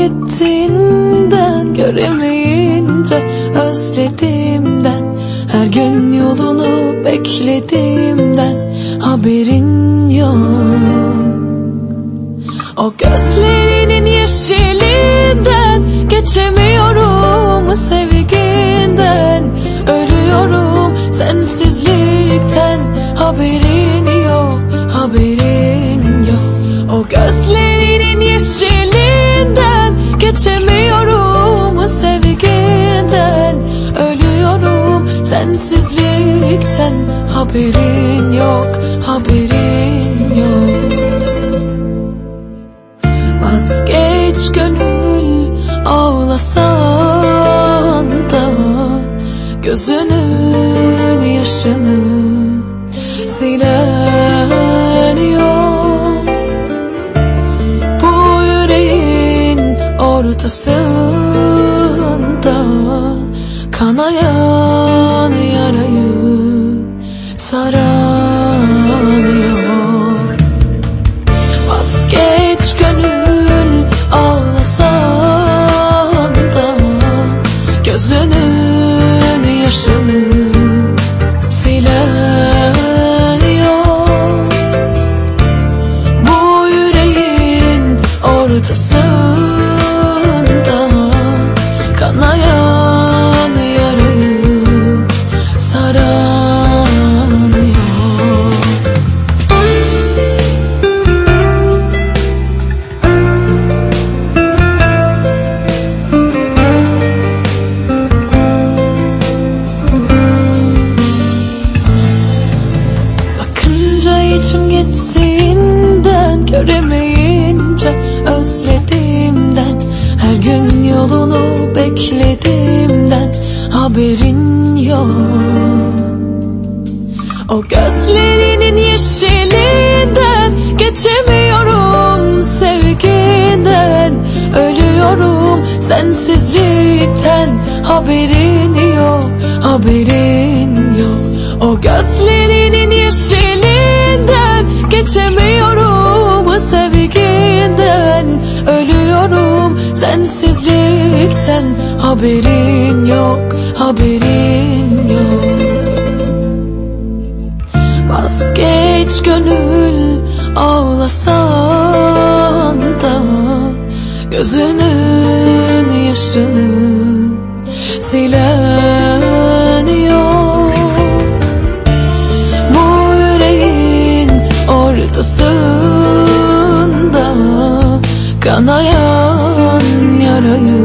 Gittiğinden Göremeyince özlediğimden Her gün yolunu beklediğimden Haberin yok. O gözlerinin yeşilinden Geçemiyorum sevginden Ölüyorum sensizlikten Haberin yok, haberin sensizlikten Haberin yok, haberin yok. Vazgeç gönül ağlasan da Gözünün yaşını silen yok. Bu yüreğin ortasında Kanayan yarayı saran yok Vazgeç gönül ağlasan da Gözünün yaşını silen yok Bu yüreğin ortasında gittiğinden Göremeyince özlediğimden Her gün yolunu beklediğimden Haberin yok. O gözlerinin yeşilinden Geçemiyorum sevgiden Ölüyorum sensizlikten Haberin yok, haberin yok sensizlikten Haberin yok, haberin yok. Vazgeç gönül ağlasan da Gözünün yaşını silen yok. Bu yüreğin ortasında Kanayan yarayı